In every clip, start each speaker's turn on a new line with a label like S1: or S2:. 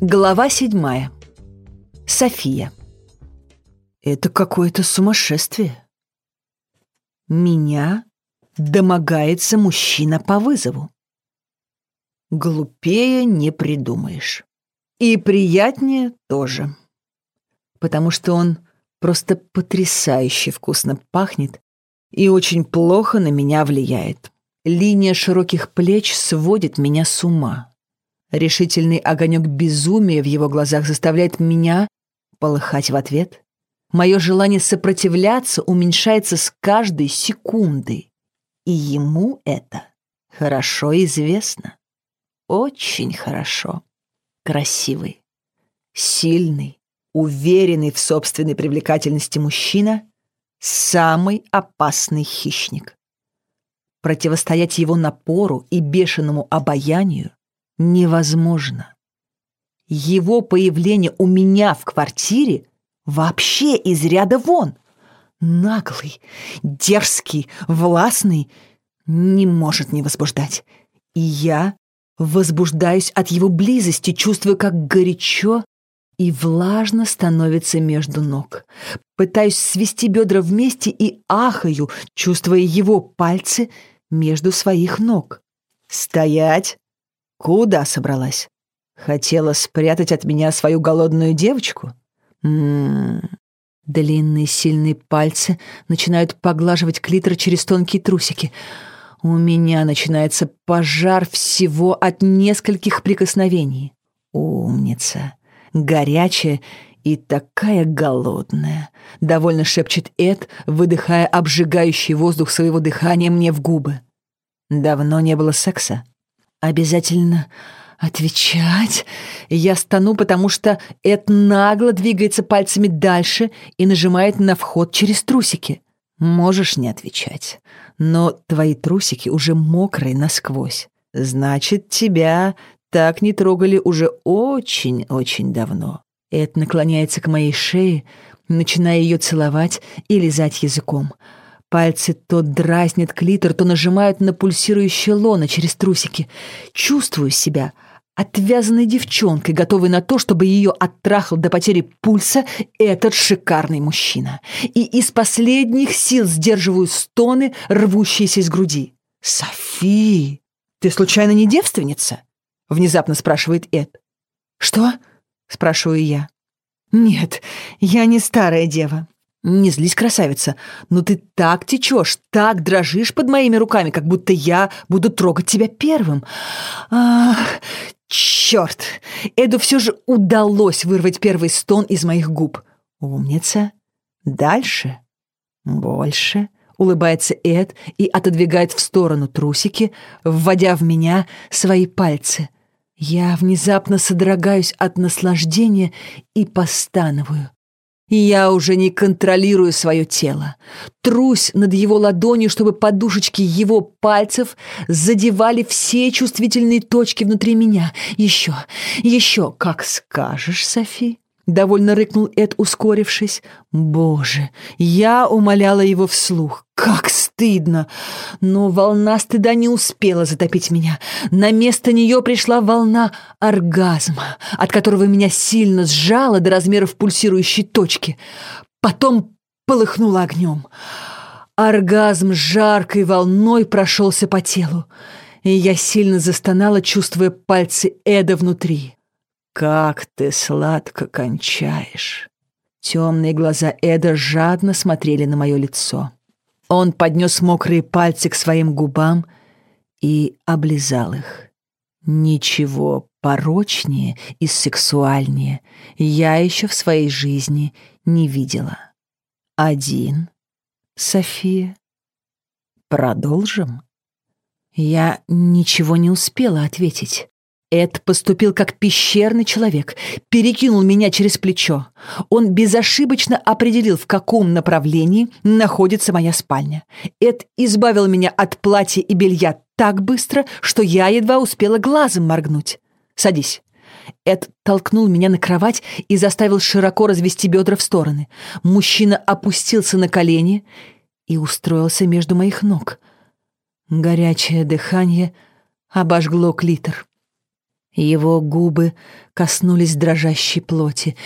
S1: Глава седьмая. София. Это какое-то сумасшествие. Меня домогается мужчина по вызову. Глупее не придумаешь. И приятнее тоже. Потому что он просто потрясающе вкусно пахнет и очень плохо на меня влияет. Линия широких плеч сводит меня с ума. Решительный огонек безумия в его глазах заставляет меня полыхать в ответ. Мое желание сопротивляться уменьшается с каждой секундой. И ему это хорошо известно. Очень хорошо. Красивый, сильный, уверенный в собственной привлекательности мужчина — самый опасный хищник. Противостоять его напору и бешеному обаянию невозможно. Его появление у меня в квартире вообще из ряда вон. Наглый, дерзкий, властный не может не возбуждать. И я возбуждаюсь от его близости, чувствуя, как горячо и влажно становится между ног. Пытаюсь свести бедра вместе и ахаю, чувствуя его пальцы между своих ног. «Стоять!» Куда собралась? Хотела спрятать от меня свою голодную девочку? М -м -м. Длинные сильные пальцы начинают поглаживать клитор через тонкие трусики. У меня начинается пожар всего от нескольких прикосновений. Умница. Горячая и такая голодная. Довольно шепчет Эд, выдыхая обжигающий воздух своего дыхания мне в губы. Давно не было секса. Обязательно отвечать. Я стану, потому что Эд нагло двигается пальцами дальше и нажимает на вход через трусики. Можешь не отвечать, но твои трусики уже мокрые насквозь. Значит, тебя так не трогали уже очень-очень давно. Эд наклоняется к моей шее, начиная ее целовать и лизать языком — Пальцы то дразнят клитор, то нажимают на пульсирующее лоно через трусики. Чувствую себя отвязанной девчонкой, готовой на то, чтобы ее оттрахал до потери пульса этот шикарный мужчина. И из последних сил сдерживаю стоны, рвущиеся из груди. «Софи, ты случайно не девственница?» — внезапно спрашивает Эд. «Что?» — спрашиваю я. «Нет, я не старая дева. «Не злись, красавица, но ты так течешь, так дрожишь под моими руками, как будто я буду трогать тебя первым. Ах, черт! Эду все же удалось вырвать первый стон из моих губ. Умница. Дальше. Больше. Улыбается Эд и отодвигает в сторону трусики, вводя в меня свои пальцы. Я внезапно содрогаюсь от наслаждения и постановую. Я уже не контролирую свое тело. Трусь над его ладонью, чтобы подушечки его пальцев задевали все чувствительные точки внутри меня. Еще, еще, как скажешь, Софи. Довольно рыкнул Эд, ускорившись. Боже, я умоляла его вслух. Как стыдно! Но волна стыда не успела затопить меня. На место нее пришла волна оргазма, от которого меня сильно сжало до размеров пульсирующей точки. Потом полыхнуло огнем. Оргазм жаркой волной прошелся по телу, и я сильно застонала, чувствуя пальцы Эда внутри. «Как ты сладко кончаешь!» Темные глаза Эда жадно смотрели на мое лицо. Он поднес мокрые пальцы к своим губам и облизал их. Ничего порочнее и сексуальнее я еще в своей жизни не видела. Один, София. Продолжим? Я ничего не успела ответить. Эд поступил как пещерный человек, перекинул меня через плечо. Он безошибочно определил, в каком направлении находится моя спальня. Эд избавил меня от платья и белья так быстро, что я едва успела глазом моргнуть. «Садись». Эд толкнул меня на кровать и заставил широко развести бедра в стороны. Мужчина опустился на колени и устроился между моих ног. Горячее дыхание обожгло клитор. Его губы коснулись дрожащей плоти.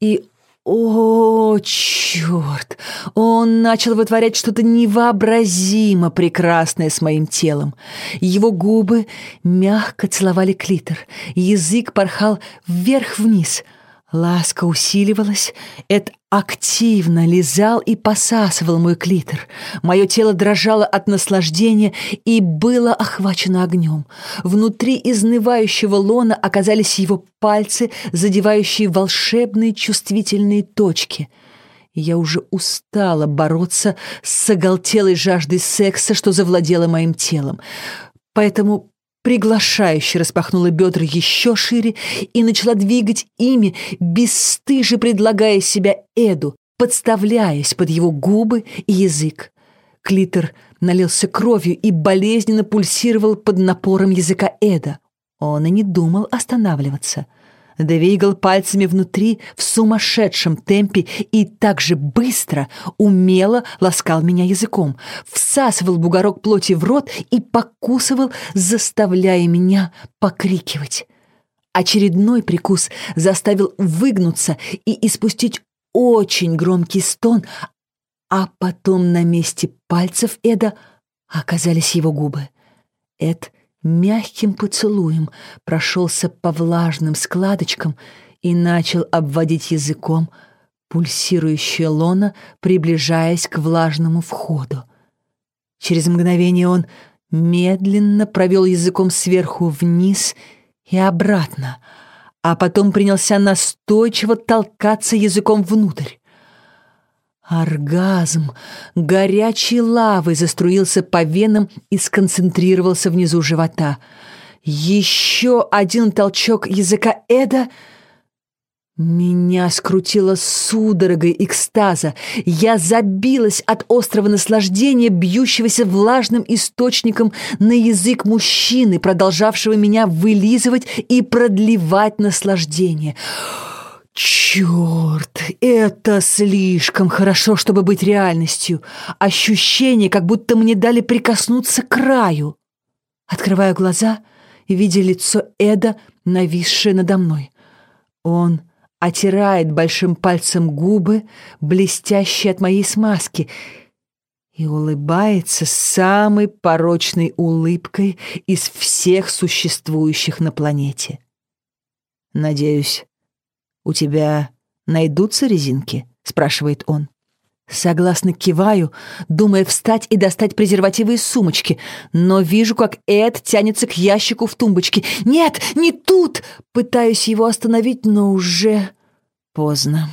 S1: И, о, черт! Он начал вытворять что-то невообразимо прекрасное с моим телом. Его губы мягко целовали клитор. Язык порхал вверх-вниз — Ласка усиливалась, Эд активно лизал и посасывал мой клитор. Мое тело дрожало от наслаждения и было охвачено огнем. Внутри изнывающего лона оказались его пальцы, задевающие волшебные чувствительные точки. Я уже устала бороться с оголтелой жаждой секса, что завладела моим телом. Поэтому приглашающе распахнула бедра еще шире и начала двигать ими, бесстыже предлагая себя Эду, подставляясь под его губы и язык. Клитор налился кровью и болезненно пульсировал под напором языка Эда. Он и не думал останавливаться двигал пальцами внутри в сумасшедшем темпе и так же быстро, умело ласкал меня языком, всасывал бугорок плоти в рот и покусывал, заставляя меня покрикивать. Очередной прикус заставил выгнуться и испустить очень громкий стон, а потом на месте пальцев Эда оказались его губы. Эд мягким поцелуем прошелся по влажным складочкам и начал обводить языком пульсирующее лоно, приближаясь к влажному входу. Через мгновение он медленно провел языком сверху вниз и обратно, а потом принялся настойчиво толкаться языком внутрь. Оргазм горячей лавы заструился по венам и сконцентрировался внизу живота. Еще один толчок языка Эда — меня скрутило судорогой экстаза. Я забилась от острого наслаждения, бьющегося влажным источником на язык мужчины, продолжавшего меня вылизывать и продлевать наслаждение. Черт, это слишком хорошо, чтобы быть реальностью. Ощущение, как будто мне дали прикоснуться к краю. Открываю глаза и видя лицо Эда, нависшее надо мной. Он отирает большим пальцем губы, блестящие от моей смазки, и улыбается самой порочной улыбкой из всех существующих на планете. Надеюсь, «У тебя найдутся резинки?» — спрашивает он. Согласно киваю, думая встать и достать презервативы из сумочки, но вижу, как Эд тянется к ящику в тумбочке. «Нет, не тут!» Пытаюсь его остановить, но уже поздно.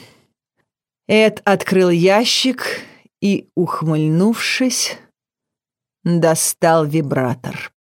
S1: Эд открыл ящик и, ухмыльнувшись, достал вибратор.